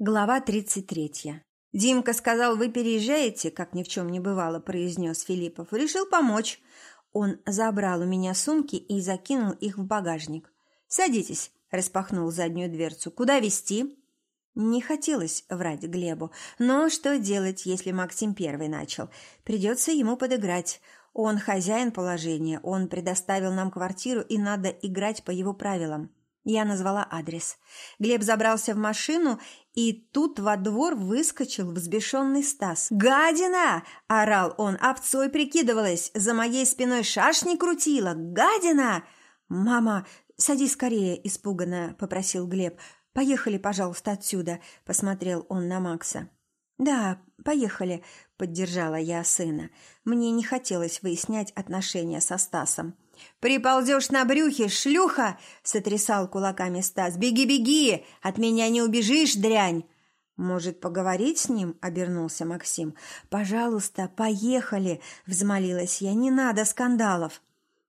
Глава 33. «Димка сказал, вы переезжаете, как ни в чем не бывало», – произнес Филиппов. «Решил помочь». Он забрал у меня сумки и закинул их в багажник. «Садитесь», – распахнул заднюю дверцу. «Куда везти?» Не хотелось врать Глебу, но что делать, если Максим первый начал? Придется ему подыграть. Он хозяин положения, он предоставил нам квартиру, и надо играть по его правилам. Я назвала адрес. Глеб забрался в машину, и тут во двор выскочил взбешенный Стас. «Гадина!» – орал он. «Овцой прикидывалась, за моей спиной шашни крутила! Гадина!» «Мама, садись скорее!» – испуганно попросил Глеб. «Поехали, пожалуйста, отсюда!» – посмотрел он на Макса. «Да, поехали», – поддержала я сына. Мне не хотелось выяснять отношения со Стасом. «Приползешь на брюхе, шлюха!» — сотрясал кулаками Стас. «Беги, беги! От меня не убежишь, дрянь!» «Может, поговорить с ним?» — обернулся Максим. «Пожалуйста, поехали!» — взмолилась я. «Не надо скандалов!»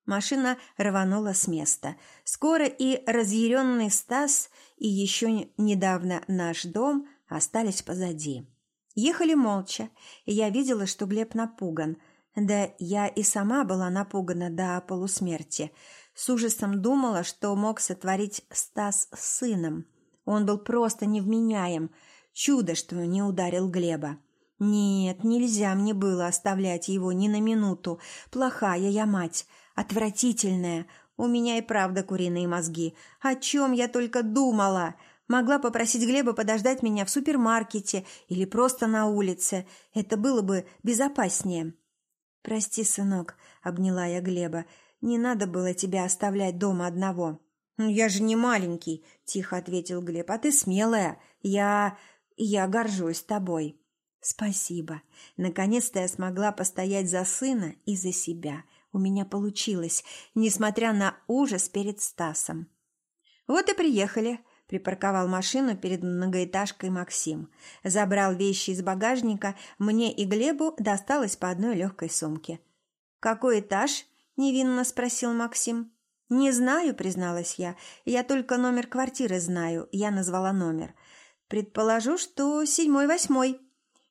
Машина рванула с места. Скоро и разъяренный Стас, и еще недавно наш дом остались позади. Ехали молча, и я видела, что Глеб напуган — да я и сама была напугана до полусмерти. С ужасом думала, что мог сотворить Стас с сыном. Он был просто невменяем. Чудо, что не ударил Глеба. Нет, нельзя мне было оставлять его ни на минуту. Плохая я мать, отвратительная. У меня и правда куриные мозги. О чем я только думала? Могла попросить Глеба подождать меня в супермаркете или просто на улице. Это было бы безопаснее. «Прости, сынок», — обняла я Глеба, — «не надо было тебя оставлять дома одного». «Ну, я же не маленький», — тихо ответил Глеб, — «а ты смелая. Я... я горжусь тобой». «Спасибо. Наконец-то я смогла постоять за сына и за себя. У меня получилось, несмотря на ужас перед Стасом». «Вот и приехали», Припарковал машину перед многоэтажкой Максим. Забрал вещи из багажника, мне и Глебу досталось по одной легкой сумке. «Какой этаж?» – невинно спросил Максим. «Не знаю», – призналась я. «Я только номер квартиры знаю». Я назвала номер. «Предположу, что седьмой-восьмой».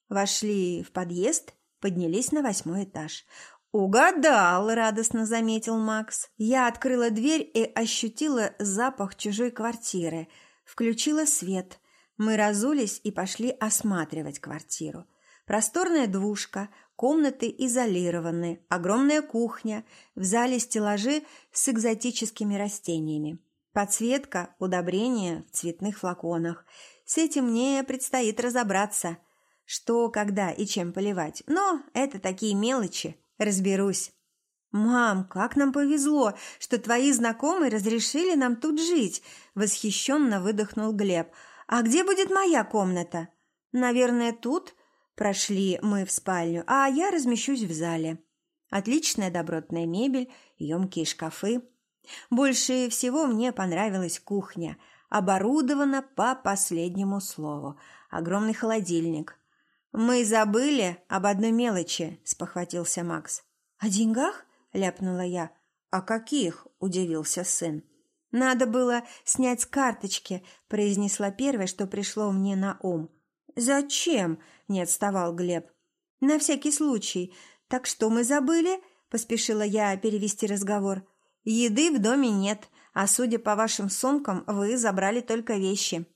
Вошли в подъезд, поднялись на восьмой этаж. «Угадал!» – радостно заметил Макс. Я открыла дверь и ощутила запах чужой квартиры – Включила свет. Мы разулись и пошли осматривать квартиру. Просторная двушка, комнаты изолированы, огромная кухня, в зале стеллажи с экзотическими растениями. Подсветка, удобрения в цветных флаконах. С этим мне предстоит разобраться, что, когда и чем поливать. Но это такие мелочи, разберусь. «Мам, как нам повезло, что твои знакомые разрешили нам тут жить!» – восхищенно выдохнул Глеб. «А где будет моя комната?» «Наверное, тут?» Прошли мы в спальню, а я размещусь в зале. Отличная добротная мебель, емкие шкафы. Больше всего мне понравилась кухня. Оборудована по последнему слову. Огромный холодильник. «Мы забыли об одной мелочи», – спохватился Макс. «О деньгах?» – ляпнула я. «А каких?» – удивился сын. «Надо было снять с карточки», – произнесла первое, что пришло мне на ум. «Зачем?» – не отставал Глеб. «На всякий случай. Так что мы забыли?» – поспешила я перевести разговор. «Еды в доме нет, а судя по вашим сумкам, вы забрали только вещи».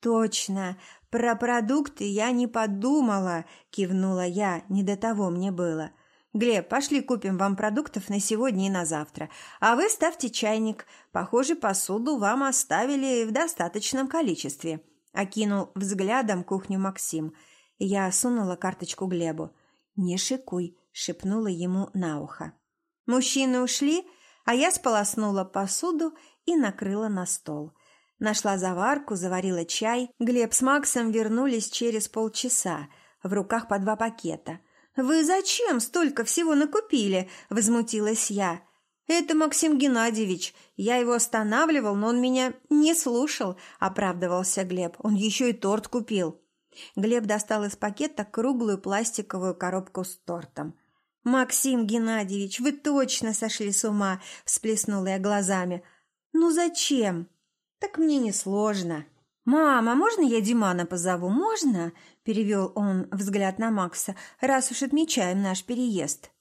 «Точно. Про продукты я не подумала», – кивнула я. «Не до того мне было». «Глеб, пошли купим вам продуктов на сегодня и на завтра. А вы ставьте чайник. Похоже, посуду вам оставили в достаточном количестве». Окинул взглядом кухню Максим. Я сунула карточку Глебу. «Не шикуй», — шепнула ему на ухо. Мужчины ушли, а я сполоснула посуду и накрыла на стол. Нашла заварку, заварила чай. Глеб с Максом вернулись через полчаса. В руках по два пакета. «Вы зачем столько всего накупили?» – возмутилась я. «Это Максим Геннадьевич. Я его останавливал, но он меня не слушал», – оправдывался Глеб. «Он еще и торт купил». Глеб достал из пакета круглую пластиковую коробку с тортом. «Максим Геннадьевич, вы точно сошли с ума!» – всплеснула я глазами. «Ну зачем?» «Так мне не сложно». «Мама, можно я Димана позову? Можно?» – перевел он взгляд на Макса. «Раз уж отмечаем наш переезд».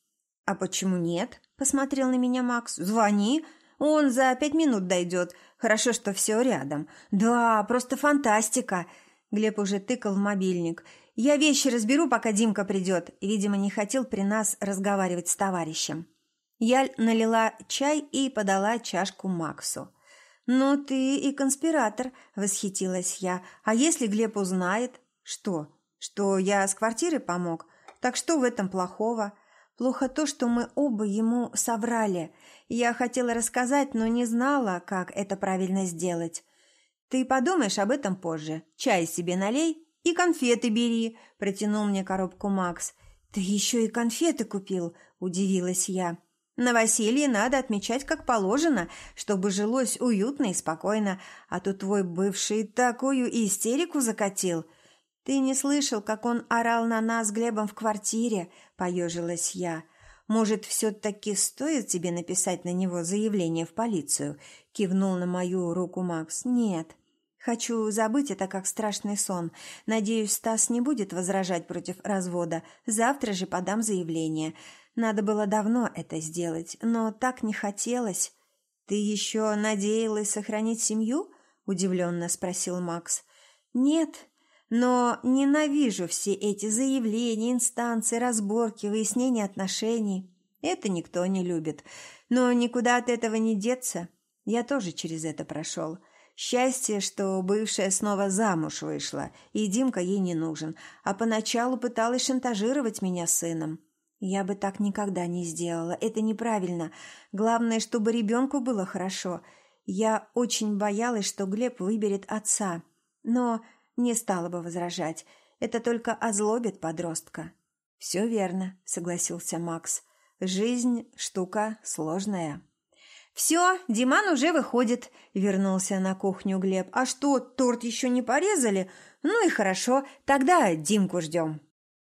«А почему нет?» – посмотрел на меня Макс. «Звони. Он за пять минут дойдет. Хорошо, что все рядом». «Да, просто фантастика!» Глеб уже тыкал в мобильник. «Я вещи разберу, пока Димка придет». Видимо, не хотел при нас разговаривать с товарищем. Я налила чай и подала чашку Максу. «Ну ты и конспиратор», – восхитилась я. «А если Глеб узнает?» «Что? Что я с квартиры помог? Так что в этом плохого?» «Плохо то, что мы оба ему соврали. Я хотела рассказать, но не знала, как это правильно сделать. Ты подумаешь об этом позже. Чай себе налей и конфеты бери», – протянул мне коробку Макс. «Ты еще и конфеты купил?» – удивилась я. Новоселье надо отмечать как положено, чтобы жилось уютно и спокойно, а то твой бывший такую истерику закатил. Ты не слышал, как он орал на нас Глебом в квартире, поежилась я. Может, все-таки стоит тебе написать на него заявление в полицию? Кивнул на мою руку Макс. Нет. Хочу забыть это как страшный сон. Надеюсь, Стас не будет возражать против развода. Завтра же подам заявление. Надо было давно это сделать, но так не хотелось. «Ты еще надеялась сохранить семью?» – удивленно спросил Макс. «Нет, но ненавижу все эти заявления, инстанции, разборки, выяснения отношений. Это никто не любит. Но никуда от этого не деться. Я тоже через это прошел. Счастье, что бывшая снова замуж вышла, и Димка ей не нужен, а поначалу пыталась шантажировать меня сыном. Я бы так никогда не сделала. Это неправильно. Главное, чтобы ребенку было хорошо. Я очень боялась, что Глеб выберет отца. Но не стала бы возражать. Это только озлобит подростка. «Все верно», — согласился Макс. «Жизнь — штука сложная». «Все, Диман уже выходит», — вернулся на кухню Глеб. «А что, торт еще не порезали? Ну и хорошо, тогда Димку ждем».